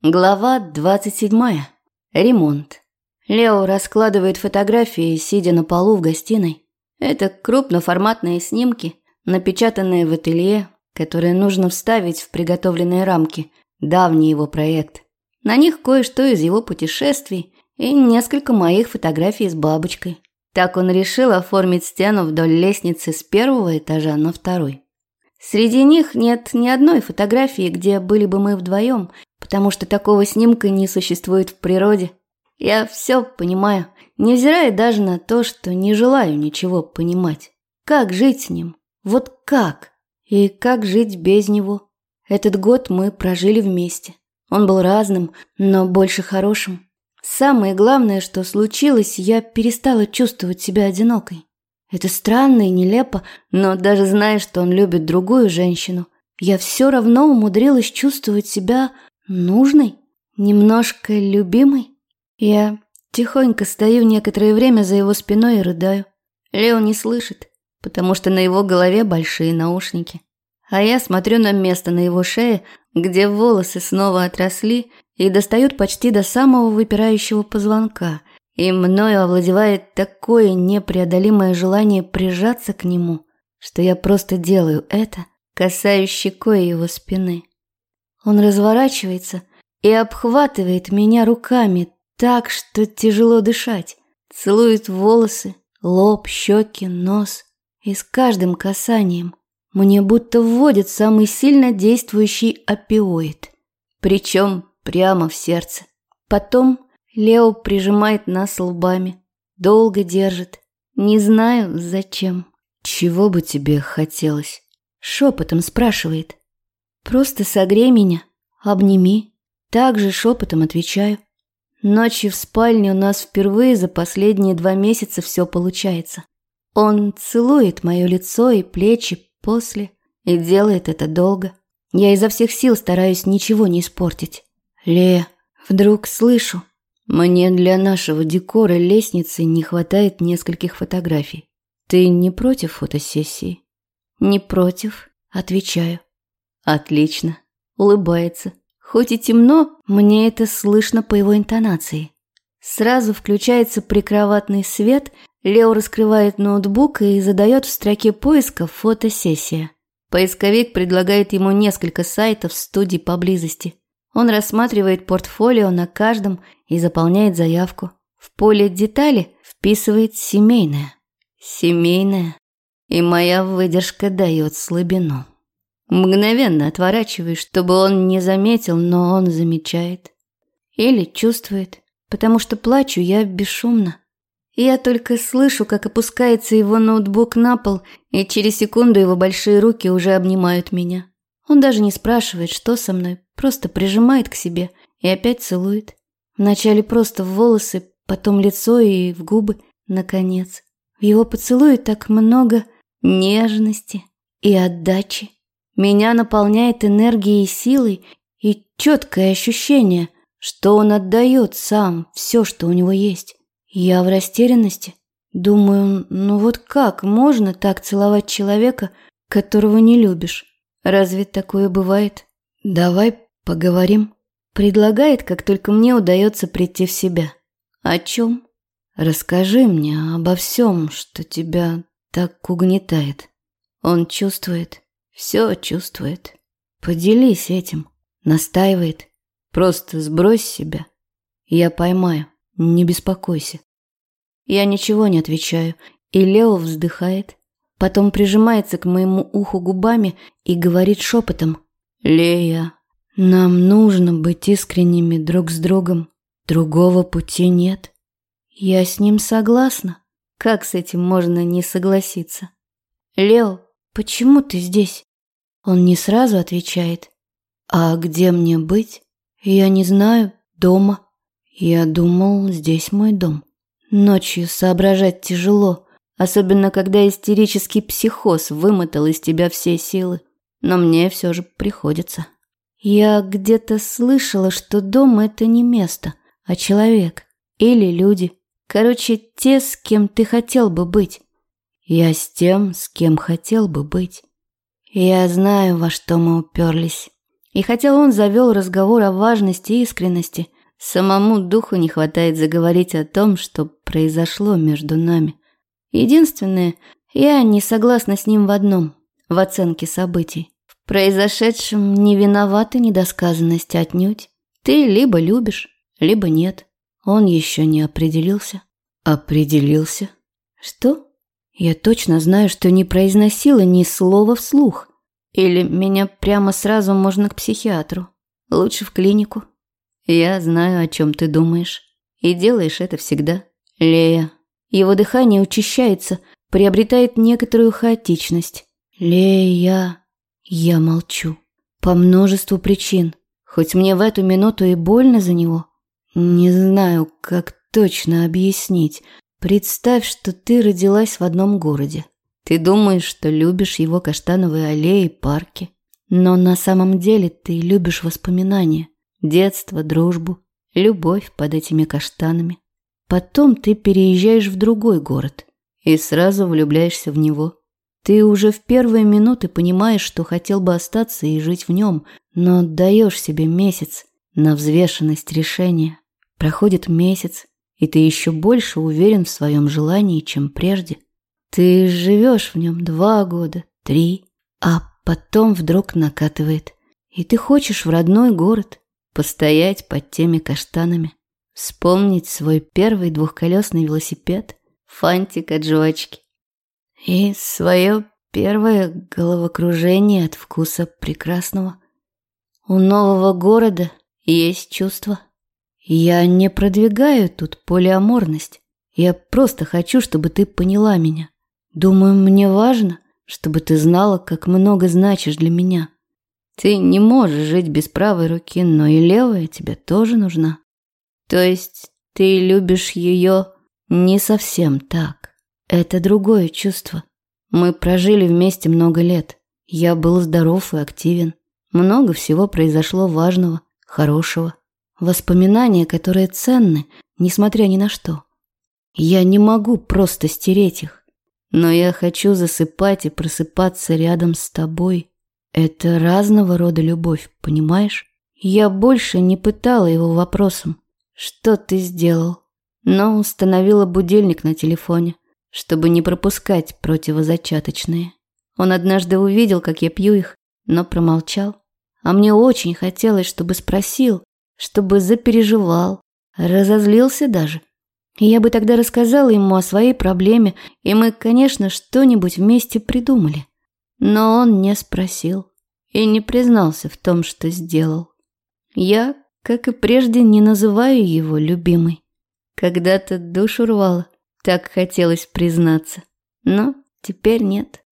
Глава 27. Ремонт. Лео раскладывает фотографии, сидя на полу в гостиной. Это крупноформатные снимки, напечатанные в ателье, которые нужно вставить в приготовленные рамки. Давний его проект. На них кое-что из его путешествий и несколько моих фотографий с бабочкой. Так он решил оформить стену вдоль лестницы с первого этажа на второй. Среди них нет ни одной фотографии, где были бы мы вдвоем, потому что такого снимка не существует в природе. Я все понимаю, невзирая даже на то, что не желаю ничего понимать. Как жить с ним? Вот как? И как жить без него? Этот год мы прожили вместе. Он был разным, но больше хорошим. Самое главное, что случилось, я перестала чувствовать себя одинокой. Это странно и нелепо, но даже зная, что он любит другую женщину, я все равно умудрилась чувствовать себя нужной, немножко любимой. Я тихонько стою некоторое время за его спиной и рыдаю. Лео не слышит, потому что на его голове большие наушники. А я смотрю на место на его шее, где волосы снова отросли и достают почти до самого выпирающего позвонка, и мною овладевает такое непреодолимое желание прижаться к нему, что я просто делаю это, касаясь щекой его спины. Он разворачивается и обхватывает меня руками так, что тяжело дышать, целует волосы, лоб, щеки, нос, и с каждым касанием мне будто вводит самый сильно действующий опиоид, причем прямо в сердце. Потом Лео прижимает нас лбами. Долго держит. Не знаю, зачем. «Чего бы тебе хотелось?» Шепотом спрашивает. «Просто согрей меня, обними». Также шепотом отвечаю. Ночью в спальне у нас впервые за последние два месяца все получается. Он целует мое лицо и плечи после и делает это долго. Я изо всех сил стараюсь ничего не испортить. Ле, вдруг слышу, мне для нашего декора лестницы не хватает нескольких фотографий. Ты не против фотосессии? Не против, отвечаю. Отлично. Улыбается. Хоть и темно, мне это слышно по его интонации. Сразу включается прикроватный свет, Лео раскрывает ноутбук и задает в строке поиска «фотосессия». Поисковик предлагает ему несколько сайтов студий поблизости. Он рассматривает портфолио на каждом и заполняет заявку. В поле детали вписывает «семейное». «Семейное». И моя выдержка дает слабину. Мгновенно отворачиваюсь, чтобы он не заметил, но он замечает. Или чувствует, потому что плачу я бесшумно. Я только слышу, как опускается его ноутбук на пол, и через секунду его большие руки уже обнимают меня. Он даже не спрашивает, что со мной, просто прижимает к себе и опять целует. Вначале просто в волосы, потом лицо и в губы, наконец. В его поцелуе так много нежности и отдачи. Меня наполняет энергией и силой и четкое ощущение, что он отдает сам все, что у него есть. Я в растерянности. Думаю, ну вот как можно так целовать человека, которого не любишь? Разве такое бывает? Давай поговорим. Предлагает, как только мне удается прийти в себя. О чем? Расскажи мне обо всем, что тебя так угнетает. Он чувствует, все чувствует. Поделись этим. Настаивает. Просто сбрось себя. Я поймаю. Не беспокойся. Я ничего не отвечаю, и Лео вздыхает, Потом прижимается к моему уху губами и говорит шепотом. «Лея, нам нужно быть искренними друг с другом. Другого пути нет». Я с ним согласна. Как с этим можно не согласиться? «Лео, почему ты здесь?» Он не сразу отвечает. «А где мне быть? Я не знаю. Дома. Я думал, здесь мой дом. Ночью соображать тяжело. Особенно, когда истерический психоз вымотал из тебя все силы. Но мне все же приходится. Я где-то слышала, что дом – это не место, а человек. Или люди. Короче, те, с кем ты хотел бы быть. Я с тем, с кем хотел бы быть. Я знаю, во что мы уперлись. И хотя он завел разговор о важности и искренности, самому духу не хватает заговорить о том, что произошло между нами. Единственное, я не согласна с ним в одном – в оценке событий. В произошедшем не виновата недосказанность отнюдь. Ты либо любишь, либо нет. Он еще не определился. Определился? Что? Я точно знаю, что не произносила ни слова вслух. Или меня прямо сразу можно к психиатру. Лучше в клинику. Я знаю, о чем ты думаешь. И делаешь это всегда. Лея. Его дыхание учащается, приобретает некоторую хаотичность. Лея. Я молчу. По множеству причин. Хоть мне в эту минуту и больно за него. Не знаю, как точно объяснить. Представь, что ты родилась в одном городе. Ты думаешь, что любишь его каштановые аллеи и парки. Но на самом деле ты любишь воспоминания. Детство, дружбу, любовь под этими каштанами. Потом ты переезжаешь в другой город и сразу влюбляешься в него. Ты уже в первые минуты понимаешь, что хотел бы остаться и жить в нем, но даешь себе месяц на взвешенность решения. Проходит месяц, и ты еще больше уверен в своем желании, чем прежде. Ты живешь в нем два года, три, а потом вдруг накатывает, и ты хочешь в родной город, постоять под теми каштанами, вспомнить свой первый двухколесный велосипед, фантик от жвачки, и свое первое головокружение от вкуса прекрасного. У нового города есть чувство. Я не продвигаю тут полиаморность. Я просто хочу, чтобы ты поняла меня. Думаю, мне важно, чтобы ты знала, как много значишь для меня. Ты не можешь жить без правой руки, но и левая тебе тоже нужна. То есть ты любишь ее не совсем так. Это другое чувство. Мы прожили вместе много лет. Я был здоров и активен. Много всего произошло важного, хорошего. Воспоминания, которые ценны, несмотря ни на что. Я не могу просто стереть их. Но я хочу засыпать и просыпаться рядом с тобой. Это разного рода любовь, понимаешь? Я больше не пытала его вопросом. Что ты сделал? Но установила будильник на телефоне, чтобы не пропускать противозачаточные. Он однажды увидел, как я пью их, но промолчал. А мне очень хотелось, чтобы спросил, чтобы запереживал, разозлился даже. Я бы тогда рассказала ему о своей проблеме, и мы, конечно, что-нибудь вместе придумали. Но он не спросил и не признался в том, что сделал. Я, как и прежде, не называю его любимой. Когда-то душу рвало, так хотелось признаться. Но теперь нет.